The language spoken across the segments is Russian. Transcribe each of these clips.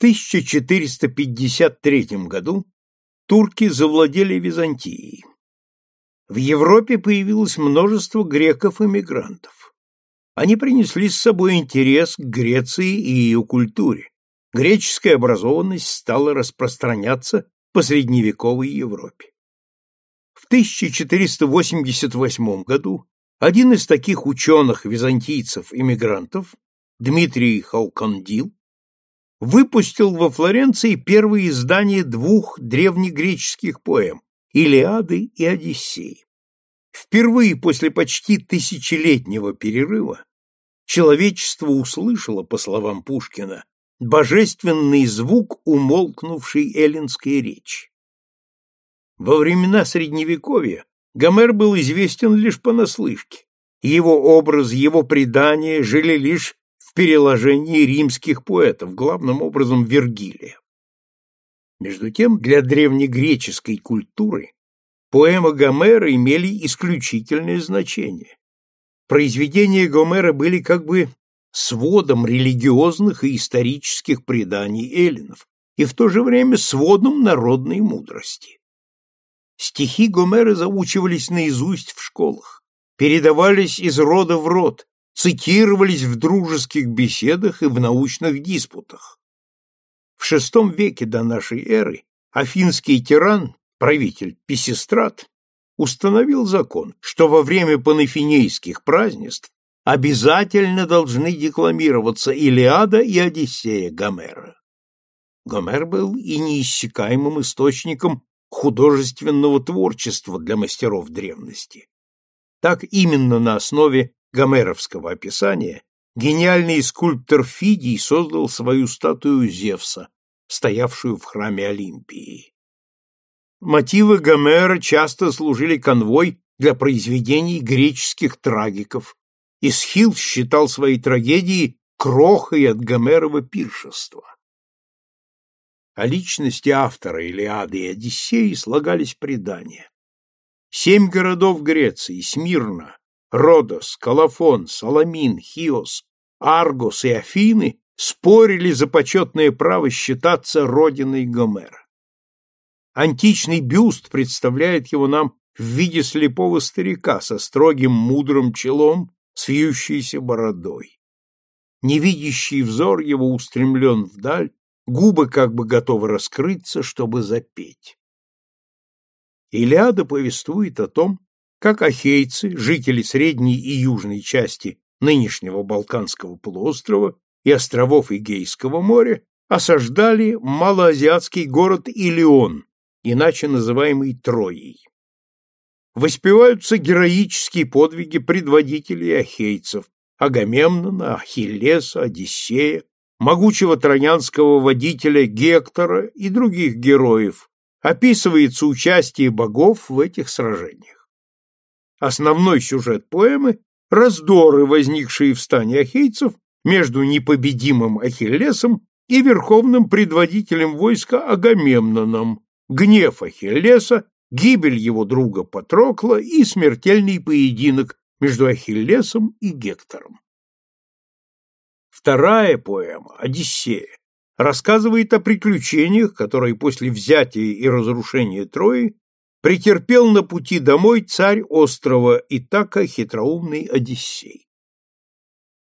1453 году турки завладели Византией. В Европе появилось множество греков-эмигрантов. Они принесли с собой интерес к Греции и ее культуре. Греческая образованность стала распространяться по средневековой Европе. В 1488 году один из таких ученых-византийцев-иммигрантов, Дмитрий Халкандил, выпустил во Флоренции первые издания двух древнегреческих поэм «Илиады» и «Одиссеи». Впервые после почти тысячелетнего перерыва человечество услышало, по словам Пушкина, божественный звук умолкнувшей эллинской речи. Во времена Средневековья Гомер был известен лишь понаслышке. Его образ, его предания жили лишь в переложении римских поэтов, главным образом Вергилия. Между тем, для древнегреческой культуры поэмы Гомера имели исключительное значение. Произведения Гомера были как бы сводом религиозных и исторических преданий эллинов и в то же время сводом народной мудрости. Стихи Гомера заучивались наизусть в школах, передавались из рода в род, цитировались в дружеских беседах и в научных диспутах. В VI веке до нашей эры афинский тиран, правитель Писистрат, установил закон, что во время панафинейских празднеств обязательно должны декламироваться Илиада и Одиссея Гомера. Гомер был и неиссякаемым источником художественного творчества для мастеров древности. Так именно на основе гомеровского описания, гениальный скульптор Фидий создал свою статую Зевса, стоявшую в храме Олимпии. Мотивы Гомера часто служили конвой для произведений греческих трагиков, и считал свои трагедии крохой от Гомерова пиршества. О личности автора Илиады и Одиссеи слагались предания. Семь городов Греции, Смирна, Родос, Калафон, Саламин, Хиос, Аргос и Афины спорили за почетное право считаться родиной Гомера. Античный бюст представляет его нам в виде слепого старика со строгим мудрым челом, с бородой. Невидящий взор его устремлен вдаль, губы как бы готовы раскрыться, чтобы запеть. Илиада повествует о том, как ахейцы, жители Средней и Южной части нынешнего Балканского полуострова и островов Эгейского моря, осаждали малоазиатский город Илион, иначе называемый Троей. Воспеваются героические подвиги предводителей ахейцев Агамемнона, Ахиллеса, Одиссея, могучего троянского водителя Гектора и других героев, описывается участие богов в этих сражениях. Основной сюжет поэмы – раздоры, возникшие в стане ахейцев между непобедимым Ахиллесом и верховным предводителем войска Агамемноном, гнев Ахиллеса, гибель его друга Патрокла и смертельный поединок между Ахиллесом и Гектором. Вторая поэма «Одиссея» рассказывает о приключениях, которые после взятия и разрушения Трои претерпел на пути домой царь острова Итака хитроумный Одиссей.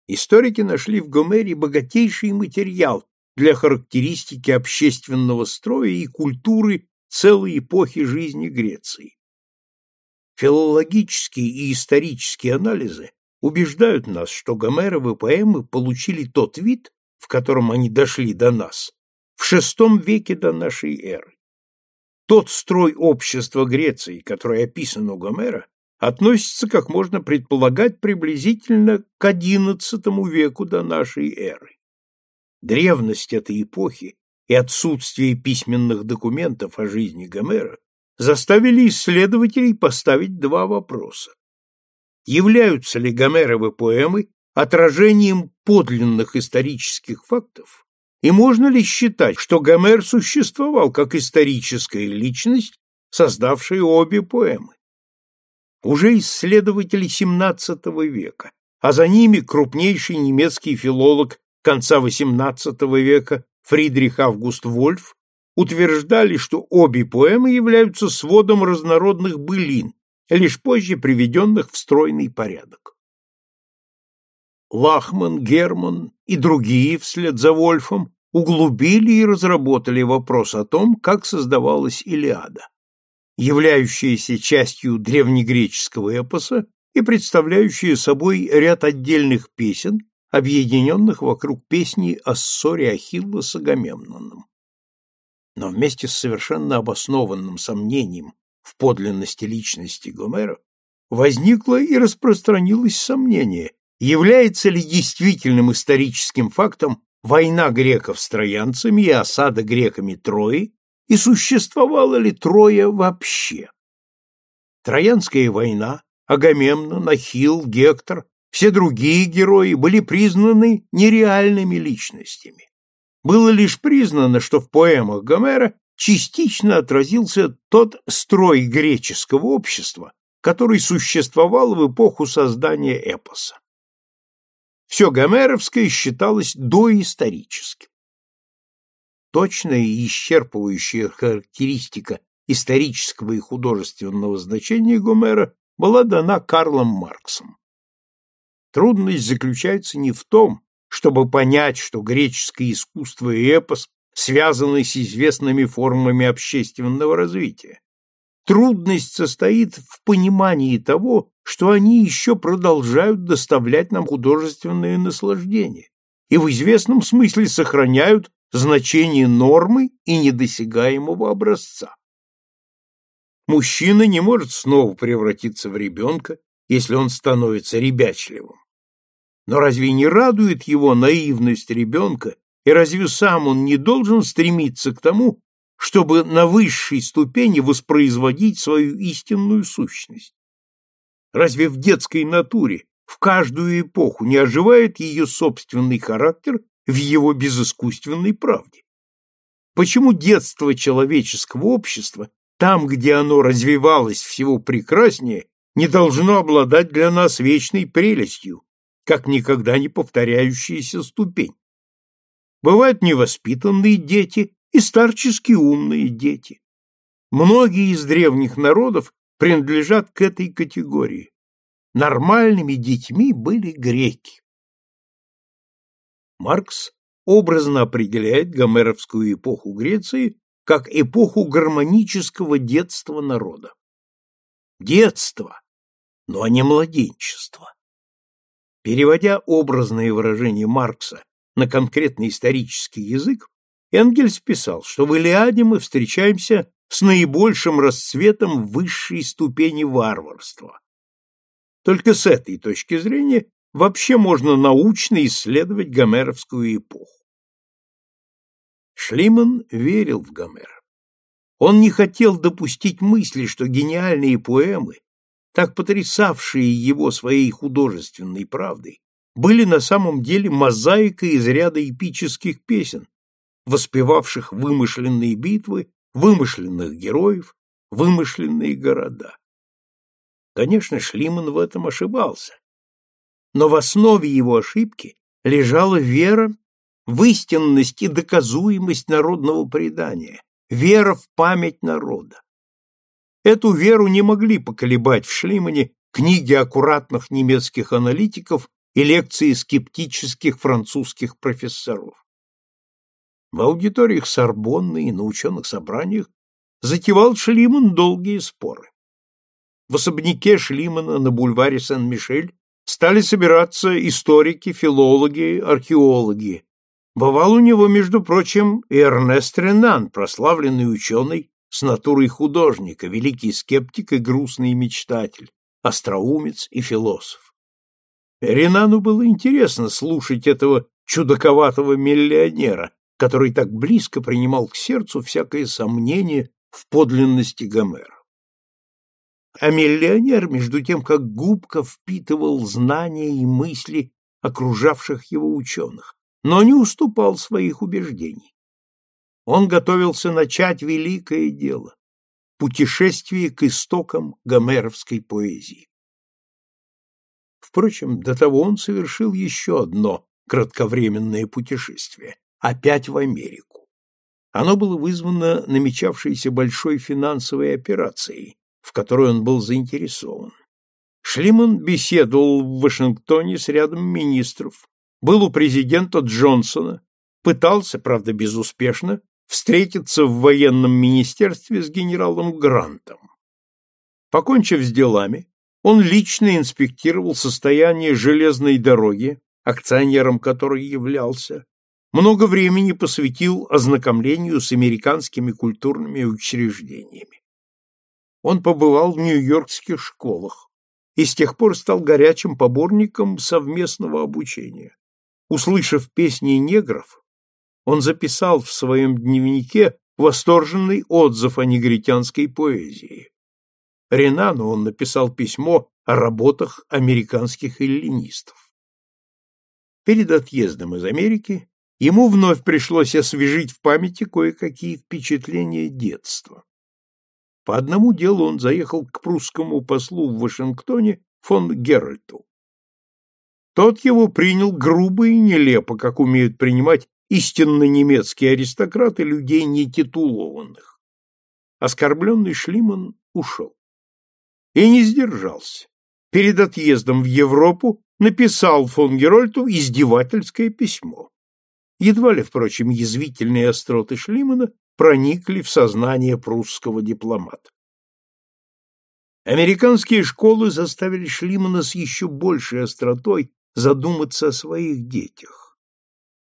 Историки нашли в Гомере богатейший материал для характеристики общественного строя и культуры целой эпохи жизни Греции. Филологические и исторические анализы убеждают нас, что Гомеровы поэмы получили тот вид, в котором они дошли до нас, в VI веке до нашей эры. Тот строй общества Греции, который описан у Гомера, относится, как можно предполагать, приблизительно к XI веку до нашей эры. Древность этой эпохи и отсутствие письменных документов о жизни Гомера заставили исследователей поставить два вопроса. Являются ли Гомеровы поэмы отражением подлинных исторических фактов и можно ли считать, что Гомер существовал как историческая личность, создавшая обе поэмы? Уже исследователи XVII века, а за ними крупнейший немецкий филолог конца XVIII века Фридрих Август Вольф утверждали, что обе поэмы являются сводом разнородных былин, лишь позже приведенных в стройный порядок. Лахман, Герман и другие вслед за Вольфом углубили и разработали вопрос о том, как создавалась Илиада, являющаяся частью древнегреческого эпоса и представляющая собой ряд отдельных песен, объединенных вокруг песни о ссоре Ахилла с Агамемноном. Но вместе с совершенно обоснованным сомнением в подлинности личности Гомера возникло и распространилось сомнение, является ли действительным историческим фактом война греков с троянцами и осада греками Трои, и существовала ли Троя вообще. Троянская война, Агамемнон, Ахилл, Гектор, все другие герои были признаны нереальными личностями. Было лишь признано, что в поэмах Гомера частично отразился тот строй греческого общества, который существовал в эпоху создания эпоса все гомеровское считалось доисторическим. Точная и исчерпывающая характеристика исторического и художественного значения Гомера была дана Карлом Марксом. Трудность заключается не в том, чтобы понять, что греческое искусство и эпос связаны с известными формами общественного развития, трудность состоит в понимании того, что они еще продолжают доставлять нам художественное наслаждение и в известном смысле сохраняют значение нормы и недосягаемого образца. Мужчина не может снова превратиться в ребенка, если он становится ребячливым. Но разве не радует его наивность ребенка, и разве сам он не должен стремиться к тому, чтобы на высшей ступени воспроизводить свою истинную сущность. Разве в детской натуре в каждую эпоху не оживает ее собственный характер в его безыскусственной правде? Почему детство человеческого общества, там, где оно развивалось всего прекраснее, не должно обладать для нас вечной прелестью, как никогда не повторяющаяся ступень? Бывают невоспитанные дети, и старчески умные дети. Многие из древних народов принадлежат к этой категории. Нормальными детьми были греки. Маркс образно определяет гомеровскую эпоху Греции как эпоху гармонического детства народа. Детство, но не младенчество. Переводя образные выражения Маркса на конкретный исторический язык, Энгельс писал, что в Илиаде мы встречаемся с наибольшим расцветом высшей ступени варварства. Только с этой точки зрения вообще можно научно исследовать гомеровскую эпоху. Шлиман верил в Гомера. Он не хотел допустить мысли, что гениальные поэмы, так потрясавшие его своей художественной правдой, были на самом деле мозаикой из ряда эпических песен, воспевавших вымышленные битвы, вымышленных героев, вымышленные города. Конечно, Шлиман в этом ошибался. Но в основе его ошибки лежала вера в истинность и доказуемость народного предания, вера в память народа. Эту веру не могли поколебать в Шлимане книги аккуратных немецких аналитиков и лекции скептических французских профессоров. В аудиториях Сорбонны и на ученых собраниях затевал Шлиман долгие споры. В особняке Шлимана на бульваре Сен-Мишель стали собираться историки, филологи, археологи. Бывал у него, между прочим, и Эрнест Ренан, прославленный ученый с натурой художника, великий скептик и грустный мечтатель, остроумец и философ. Ренану было интересно слушать этого чудаковатого миллионера, который так близко принимал к сердцу всякое сомнение в подлинности Гомера. А миллионер, между тем, как губка впитывал знания и мысли окружавших его ученых, но не уступал своих убеждений. Он готовился начать великое дело – путешествие к истокам гомеровской поэзии. Впрочем, до того он совершил еще одно кратковременное путешествие опять в Америку. Оно было вызвано намечавшейся большой финансовой операцией, в которой он был заинтересован. Шлиман беседовал в Вашингтоне с рядом министров, был у президента Джонсона, пытался, правда безуспешно, встретиться в военном министерстве с генералом Грантом. Покончив с делами, он лично инспектировал состояние железной дороги, акционером которой являлся, много времени посвятил ознакомлению с американскими культурными учреждениями. Он побывал в нью-йоркских школах и с тех пор стал горячим поборником совместного обучения. Услышав песни негров, он записал в своем дневнике восторженный отзыв о негритянской поэзии. Ренану он написал письмо о работах американских эллинистов. Перед отъездом из Америки Ему вновь пришлось освежить в памяти кое-какие впечатления детства. По одному делу он заехал к прусскому послу в Вашингтоне фон Геральту. Тот его принял грубо и нелепо, как умеют принимать истинно немецкие аристократы людей нетитулованных. Оскорбленный Шлиман ушел. И не сдержался. Перед отъездом в Европу написал фон Герольту издевательское письмо едва ли, впрочем, язвительные остроты Шлимана проникли в сознание прусского дипломата. Американские школы заставили Шлимана с еще большей остротой задуматься о своих детях.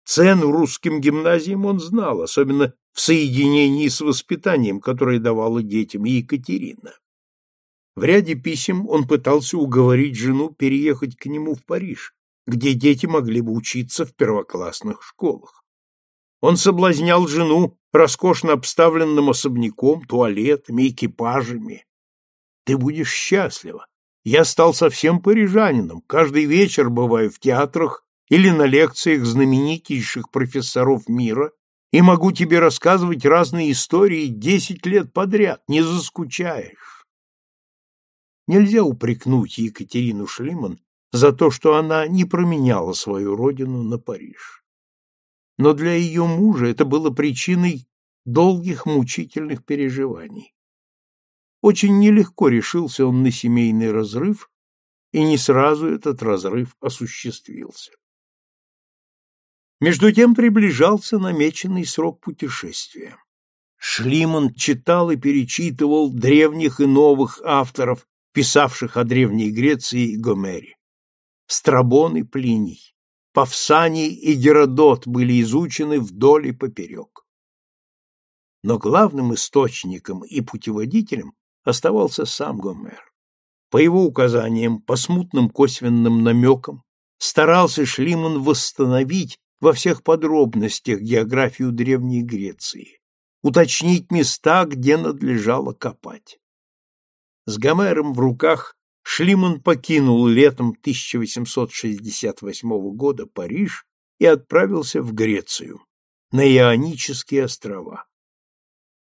Цен русским гимназиям он знал, особенно в соединении с воспитанием, которое давала детям Екатерина. В ряде писем он пытался уговорить жену переехать к нему в Париж, где дети могли бы учиться в первоклассных школах. Он соблазнял жену роскошно обставленным особняком, туалетами, экипажами. Ты будешь счастлива. Я стал совсем парижанином, каждый вечер бываю в театрах или на лекциях знаменитейших профессоров мира и могу тебе рассказывать разные истории десять лет подряд, не заскучаешь. Нельзя упрекнуть Екатерину Шлиман за то, что она не променяла свою родину на Париж. Но для ее мужа это было причиной долгих мучительных переживаний. Очень нелегко решился он на семейный разрыв, и не сразу этот разрыв осуществился. Между тем приближался намеченный срок путешествия. Шлиман читал и перечитывал древних и новых авторов, писавших о Древней Греции и Гомере. Страбон и Плиний, Павсаний и Геродот были изучены вдоль и поперек. Но главным источником и путеводителем оставался сам Гомер. По его указаниям, по смутным косвенным намекам, старался Шлиман восстановить во всех подробностях географию Древней Греции, уточнить места, где надлежало копать. С Гомером в руках Шлиман покинул летом 1868 года Париж и отправился в Грецию, на Ионические острова.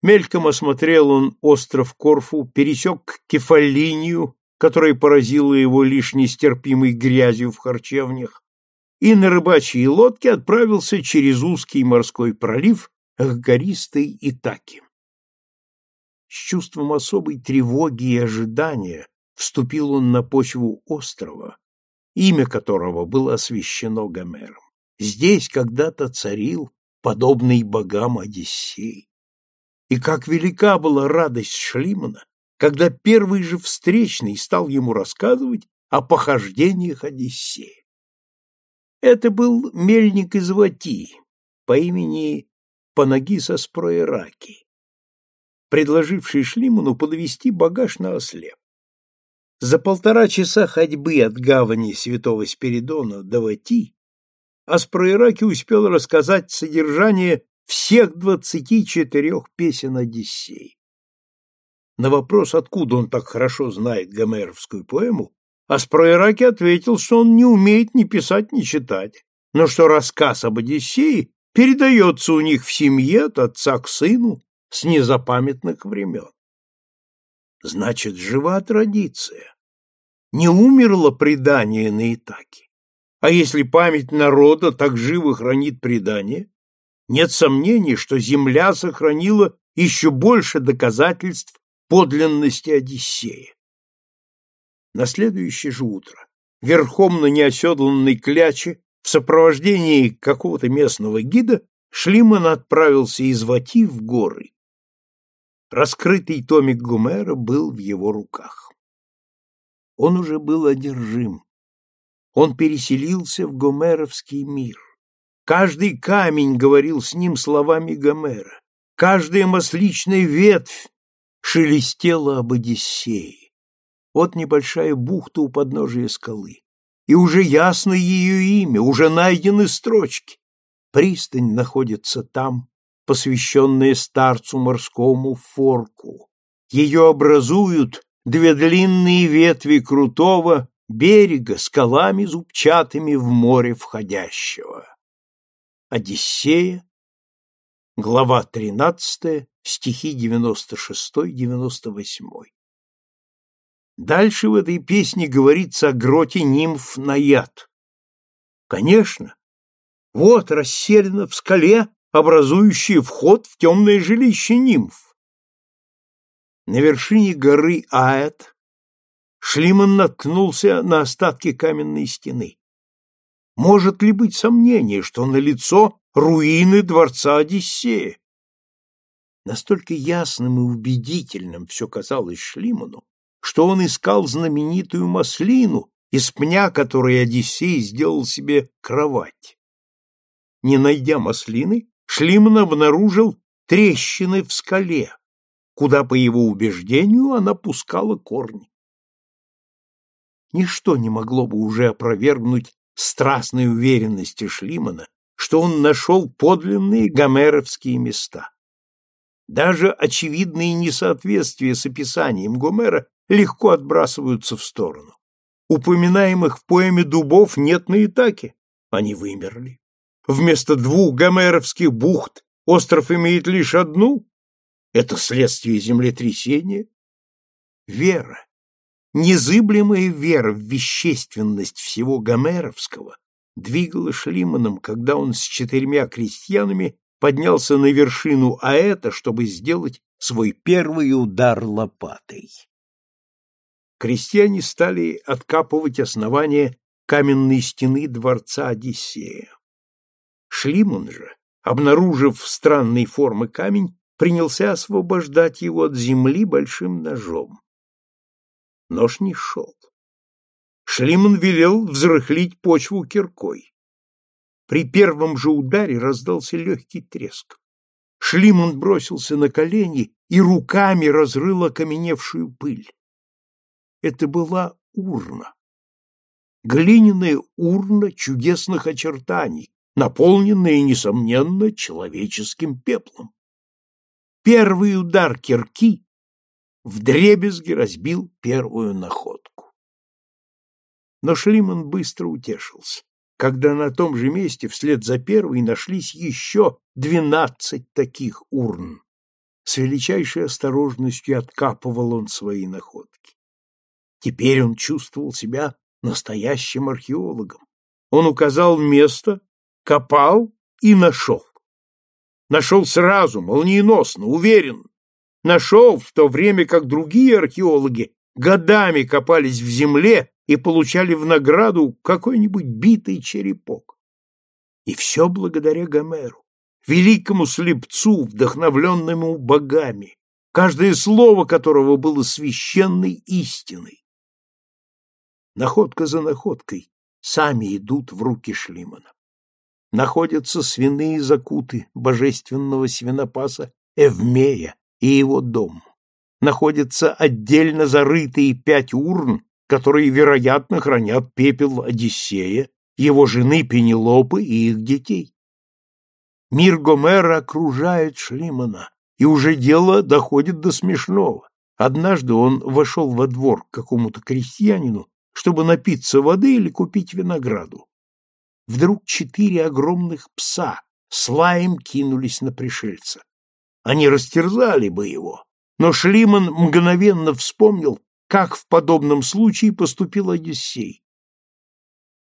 Мельком осмотрел он остров Корфу, пересек Кефалинию, которая поразила его лишь нестерпимой грязью в харчевнях, и на рыбачьей лодке отправился через узкий морской пролив к гористой Итаке. С чувством особой тревоги и ожидания вступил он на почву острова, имя которого было освящено Гомером. Здесь когда-то царил подобный богам Одиссей. И как велика была радость Шлимана, когда первый же встречный стал ему рассказывать о похождениях Одиссея. Это был мельник из Вати по имени Панагиса Спроираки, предложивший Шлиману подвести багаж на ослеп. За полтора часа ходьбы от гавани Святого Спиридона до Вати Аспроираки успел рассказать содержание всех двадцати четырех песен Одиссей. На вопрос, откуда он так хорошо знает гомеровскую поэму, Аспроираки ответил, что он не умеет ни писать, ни читать, но что рассказ об Одиссее передается у них в семье от отца к сыну с незапамятных времен. Значит, жива традиция. Не умерло предание на Итаке. А если память народа так живо хранит предание, нет сомнений, что земля сохранила еще больше доказательств подлинности Одиссея. На следующее же утро, верхом на неоседланной кляче, в сопровождении какого-то местного гида, Шлиман отправился из Вати в горы. Раскрытый томик Гумера был в его руках. Он уже был одержим. Он переселился в гомеровский мир. Каждый камень говорил с ним словами Гомера. Каждая масличная ветвь шелестела об Одиссее. Вот небольшая бухта у подножия скалы. И уже ясно ее имя, уже найдены строчки. Пристань находится там, посвященные старцу морскому Форку. Ее образуют две длинные ветви крутого берега скалами зубчатыми в море входящего. Одиссея, глава 13, стихи 96-98. Дальше в этой песне говорится о гроте нимф Наяд. Конечно, вот расселена в скале образующие вход в темное жилище нимф. На вершине горы Аэт Шлиман наткнулся на остатки каменной стены. Может ли быть сомнение, что на лицо руины дворца Одиссея? Настолько ясным и убедительным все казалось Шлиману, что он искал знаменитую маслину, из пня которой Одиссей сделал себе кровать. Не найдя маслины, Шлиман обнаружил трещины в скале, куда, по его убеждению, она пускала корни. Ничто не могло бы уже опровергнуть страстной уверенности Шлимана, что он нашел подлинные гомеровские места. Даже очевидные несоответствия с описанием Гомера легко отбрасываются в сторону. Упоминаемых в поэме дубов нет на Итаке, они вымерли вместо двух гомеровских бухт остров имеет лишь одну? Это следствие землетрясения? Вера, незыблемая вера в вещественность всего гомеровского двигала Шлиманом, когда он с четырьмя крестьянами поднялся на вершину Аэта, чтобы сделать свой первый удар лопатой. Крестьяне стали откапывать основание каменной стены дворца Одиссея. Шлиман же, обнаружив странной формы камень, принялся освобождать его от земли большим ножом. Нож не шел. Шлиман велел взрыхлить почву киркой. При первом же ударе раздался легкий треск. Шлиман бросился на колени и руками разрыл окаменевшую пыль. Это была урна. Глиняная урна чудесных очертаний, наполненные, несомненно, человеческим пеплом. Первый удар кирки вдребезги разбил первую находку. Но Шлиман быстро утешился, когда на том же месте вслед за первой нашлись еще двенадцать таких урн. С величайшей осторожностью откапывал он свои находки. Теперь он чувствовал себя настоящим археологом. Он указал место, копал и нашел. Нашел сразу, молниеносно, уверен. Нашел в то время, как другие археологи годами копались в земле и получали в награду какой-нибудь битый черепок. И все благодаря Гомеру, великому слепцу, вдохновленному богами, каждое слово которого было священной истиной. Находка за находкой сами идут в руки Шлимана находятся свиные закуты божественного свинопаса Эвмея и его дом. Находятся отдельно зарытые пять урн, которые, вероятно, хранят пепел Одиссея, его жены Пенелопы и их детей. Мир Гомера окружает Шлимана, и уже дело доходит до смешного. Однажды он вошел во двор к какому-то крестьянину, чтобы напиться воды или купить винограду вдруг четыре огромных пса с лаем кинулись на пришельца. Они растерзали бы его, но Шлиман мгновенно вспомнил, как в подобном случае поступил Одиссей.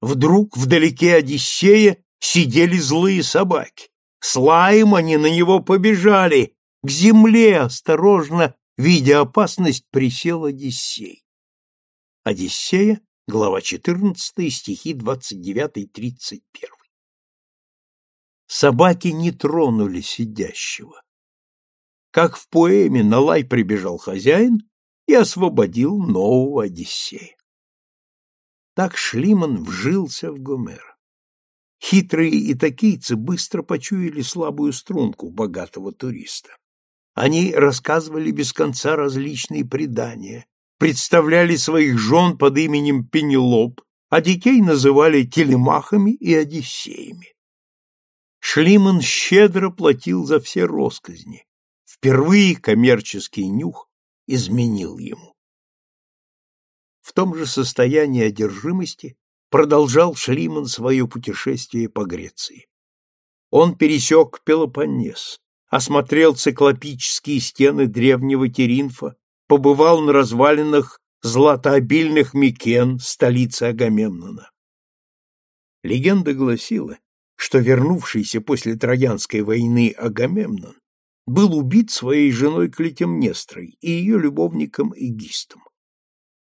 Вдруг вдалеке Одиссея сидели злые собаки. С лаем они на него побежали. К земле, осторожно, видя опасность, присел Одиссей. Одиссея Глава 14, стихи 29-31. Собаки не тронули сидящего. Как в поэме на лай прибежал хозяин и освободил нового Одиссея. Так Шлиман вжился в Гомера. Хитрые итакийцы быстро почуяли слабую струнку богатого туриста. Они рассказывали без конца различные предания, представляли своих жен под именем Пенелоп, а детей называли телемахами и одиссеями. Шлиман щедро платил за все росказни. Впервые коммерческий нюх изменил ему. В том же состоянии одержимости продолжал Шлиман свое путешествие по Греции. Он пересек Пелопоннес, осмотрел циклопические стены древнего Теринфа побывал на развалинах златообильных Микен, столицы Агамемнона. Легенда гласила, что вернувшийся после Троянской войны Агамемнон был убит своей женой Клетимнестрой и ее любовником Эгистом.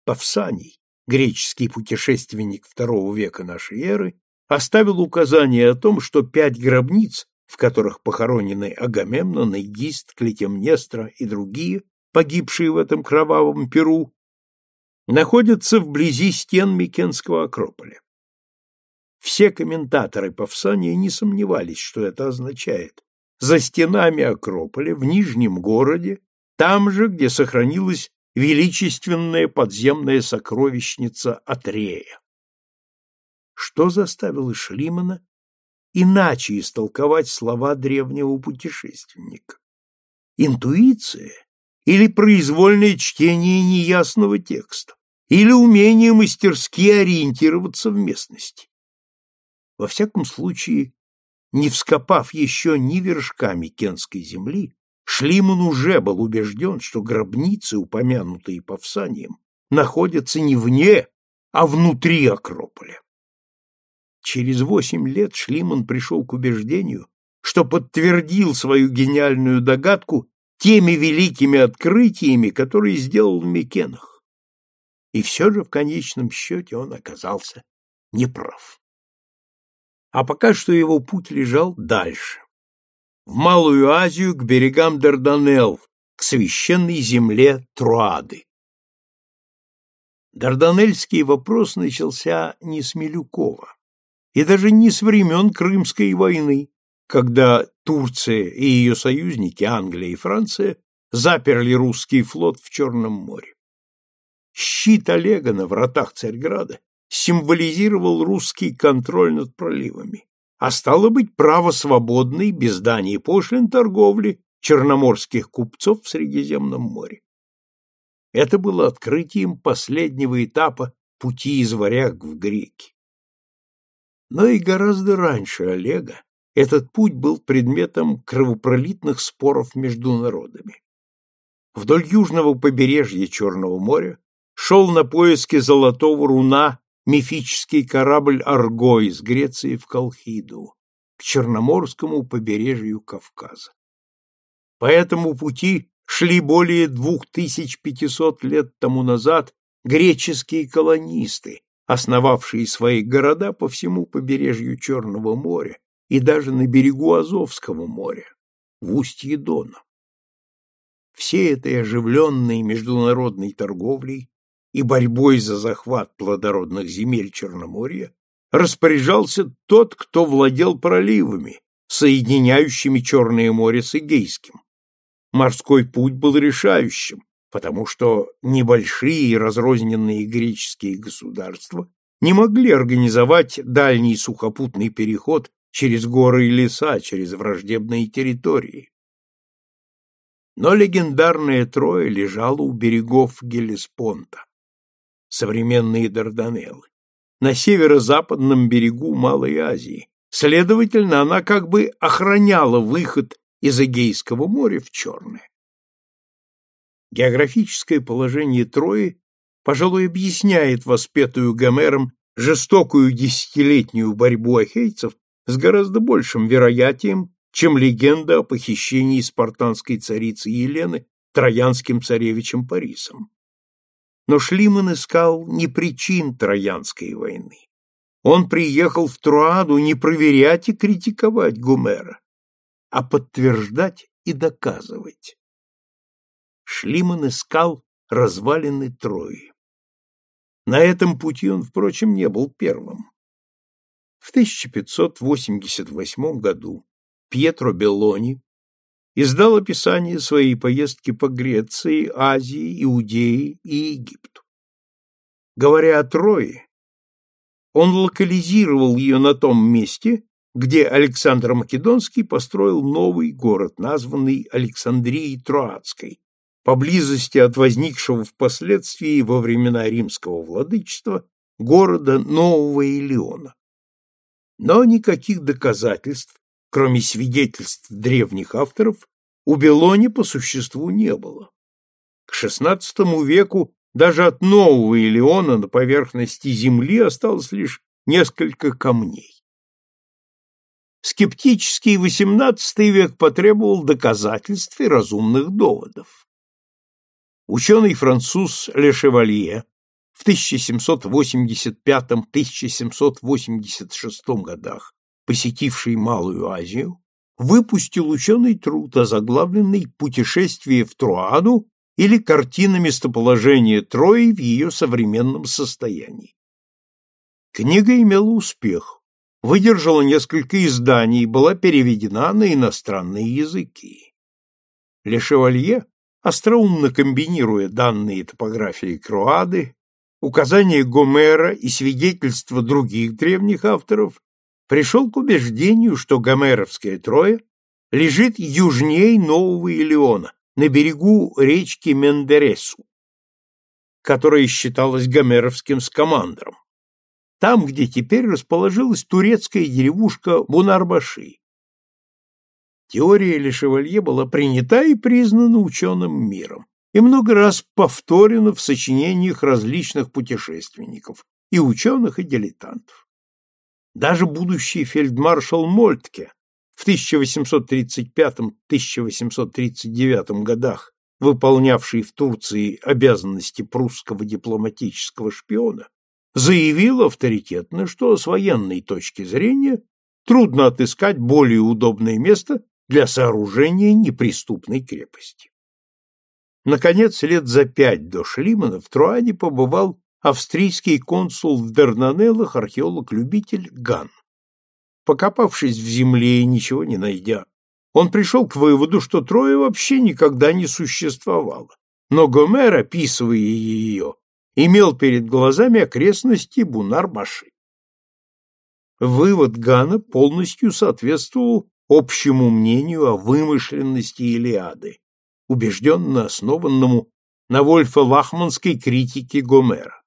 Павсаний, греческий путешественник II века нашей эры, оставил указание о том, что пять гробниц, в которых похоронены Агамемнон, Эгист, Клетимнестра и другие, погибшие в этом кровавом Перу, находятся вблизи стен Микенского Акрополя. Все комментаторы Павсания не сомневались, что это означает. За стенами Акрополя, в Нижнем городе, там же, где сохранилась величественная подземная сокровищница Атрея. Что заставило Шлимана иначе истолковать слова древнего путешественника? Интуиция или произвольное чтение неясного текста, или умение мастерски ориентироваться в местности. Во всяком случае, не вскопав еще ни вершками кенской земли, Шлиман уже был убежден, что гробницы, упомянутые Павсанием, находятся не вне, а внутри Акрополя. Через восемь лет Шлиман пришел к убеждению, что подтвердил свою гениальную догадку теми великими открытиями, которые сделал Микенах. И все же в конечном счете он оказался неправ. А пока что его путь лежал дальше, в Малую Азию к берегам Дарданелл, к священной земле Труады. Дарданельский вопрос начался не с Милюкова и даже не с времен Крымской войны, когда Турция и ее союзники Англия и Франция заперли русский флот в Черном море. Щит Олега на вратах Царьграда символизировал русский контроль над проливами, а стало быть право свободной, без дани и пошлин торговли черноморских купцов в Средиземном море. Это было открытием последнего этапа пути из варяг в греки. Но и гораздо раньше Олега этот путь был предметом кровопролитных споров между народами. Вдоль южного побережья Черного моря шел на поиски золотого руна мифический корабль «Арго» из Греции в Колхиду, к Черноморскому побережью Кавказа. По этому пути шли более 2500 лет тому назад греческие колонисты, основавшие свои города по всему побережью Черного моря, и даже на берегу Азовского моря, в устье Дона. Все этой оживленной международной торговлей и борьбой за захват плодородных земель Черноморья распоряжался тот, кто владел проливами, соединяющими Черное море с Эгейским. Морской путь был решающим, потому что небольшие и разрозненные греческие государства не могли организовать дальний сухопутный переход через горы и леса, через враждебные территории. Но легендарная Троя лежала у берегов Гелеспонта, современные Дарданеллы, на северо-западном берегу Малой Азии. Следовательно, она как бы охраняла выход из Эгейского моря в Черное. Географическое положение Трои, пожалуй, объясняет воспетую Гомером жестокую десятилетнюю борьбу ахейцев с гораздо большим вероятием, чем легенда о похищении спартанской царицы Елены троянским царевичем Парисом. Но Шлиман искал не причин Троянской войны. Он приехал в Труаду не проверять и критиковать Гумера, а подтверждать и доказывать. Шлиман искал развалины Трои. На этом пути он, впрочем, не был первым. В 1588 году Пьетро Беллони издал описание своей поездки по Греции, Азии, Иудее и Египту. Говоря о Трое, он локализировал ее на том месте, где Александр Македонский построил новый город, названный Александрией Троадской, поблизости от возникшего впоследствии во времена римского владычества города Нового Илиона. Но никаких доказательств, кроме свидетельств древних авторов, у Белони по существу не было. К XVI веку даже от нового Илеона на поверхности Земли осталось лишь несколько камней. Скептический XVIII век потребовал доказательств и разумных доводов. Ученый француз Ле Шевалье 1785-1786 годах, посетивший Малую Азию, выпустил ученый труд, озаглавленный «Путешествие в Троаду» или «Картина местоположения Трои в ее современном состоянии». Книга имела успех, выдержала несколько изданий и была переведена на иностранные языки. Лешевалье, остроумно комбинируя данные топографии Круады, указания Гомера и свидетельства других древних авторов, пришел к убеждению, что Гомеровская Троя лежит южнее Нового Илиона, на берегу речки Мендересу, которая считалась гомеровским скамандром, там, где теперь расположилась турецкая деревушка Бунарбаши. Теория Лешевалье была принята и признана ученым миром и много раз повторено в сочинениях различных путешественников, и ученых, и дилетантов. Даже будущий фельдмаршал Мольтке в 1835-1839 годах, выполнявший в Турции обязанности прусского дипломатического шпиона, заявил авторитетно, что с военной точки зрения трудно отыскать более удобное место для сооружения неприступной крепости. Наконец, лет за пять до Шлимана в Труаде побывал австрийский консул в Дарнанеллах, археолог-любитель Ган. Покопавшись в земле и ничего не найдя, он пришел к выводу, что Троя вообще никогда не существовало. Но Гомер, описывая ее, имел перед глазами окрестности Бунар-Баши. Вывод Гана полностью соответствовал общему мнению о вымышленности Илиады, убежденно основанному на Вольфа-Лахманской критике Гомера.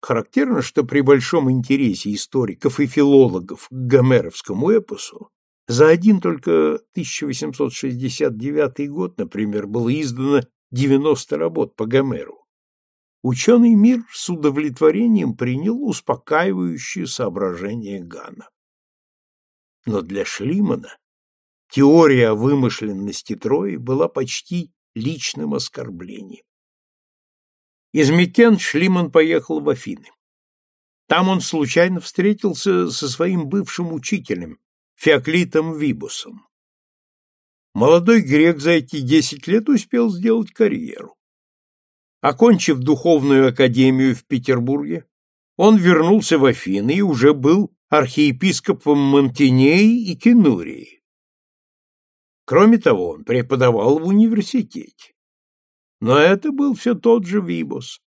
Характерно, что при большом интересе историков и филологов к гомеровскому эпосу за один только 1869 год, например, было издано 90 работ по Гомеру. Ученый мир с удовлетворением принял успокаивающее соображение Гана. Но для Шлимана Теория вымышленности Трои была почти личным оскорблением. Из Микен Шлиман поехал в Афины. Там он случайно встретился со своим бывшим учителем, Феоклитом Вибусом. Молодой грек за эти десять лет успел сделать карьеру. Окончив духовную академию в Петербурге, он вернулся в Афины и уже был архиепископом Монтинеи и Кенурии. Кроме того, он преподавал в университете. Но это был все тот же Вибос,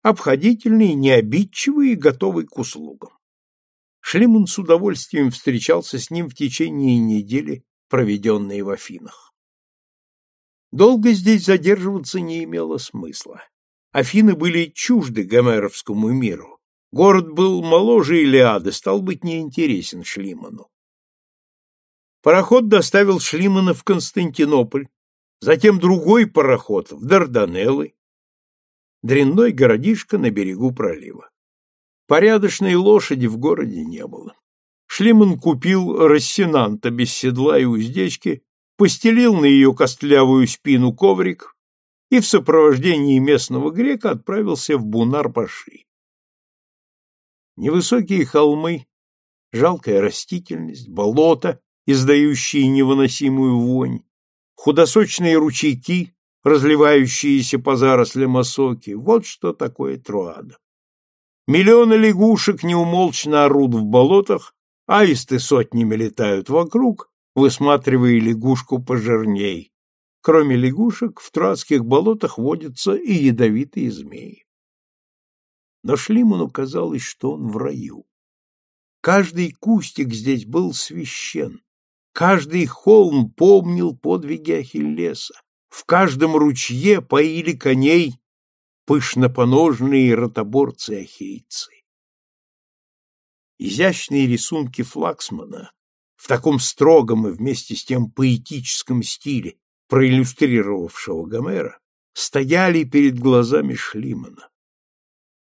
обходительный, необидчивый и готовый к услугам. Шлиман с удовольствием встречался с ним в течение недели, проведенной в Афинах. Долго здесь задерживаться не имело смысла. Афины были чужды гомеровскому миру. Город был моложе Илиады, стал быть неинтересен Шлиману. Пароход доставил Шлимана в Константинополь, затем другой пароход в Дарданеллы, дрянной городишко на берегу пролива. Порядочной лошади в городе не было. Шлиман купил рассинанта без седла и уздечки, постелил на ее костлявую спину коврик и в сопровождении местного грека отправился в Бунар-Паши. Невысокие холмы, жалкая растительность, болото издающие невыносимую вонь, худосочные ручейки, разливающиеся по зарослям осоки. Вот что такое Труада. Миллионы лягушек неумолчно орут в болотах, аисты сотнями летают вокруг, высматривая лягушку пожирней. Кроме лягушек, в труадских болотах водятся и ядовитые змеи. Но Шлиману казалось, что он в раю. Каждый кустик здесь был священ, Каждый холм помнил подвиги Ахиллеса. В каждом ручье поили коней пышнопоножные ротоборцы-ахейцы. Изящные рисунки Флаксмана в таком строгом и вместе с тем поэтическом стиле, проиллюстрировавшего Гомера, стояли перед глазами Шлимана.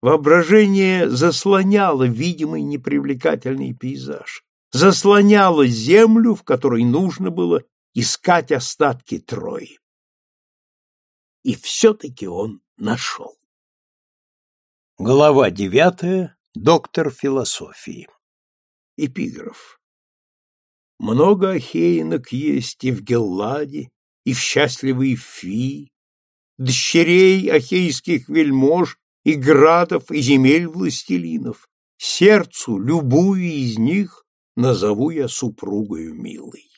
Воображение заслоняло видимый непривлекательный пейзаж, заслоняла землю, в которой нужно было искать остатки Трои. И все-таки он нашел. Глава девятая. Доктор философии. Эпиграф. Много ахеинок есть и в Гелладе, и в счастливой Фи, дщерей ахейских вельмож, и градов, и земель властелинов. Сердцу любую из них Назову я супругою милый.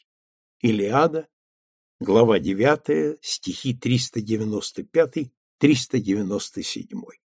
Илиада, глава 9, стихи 395-397.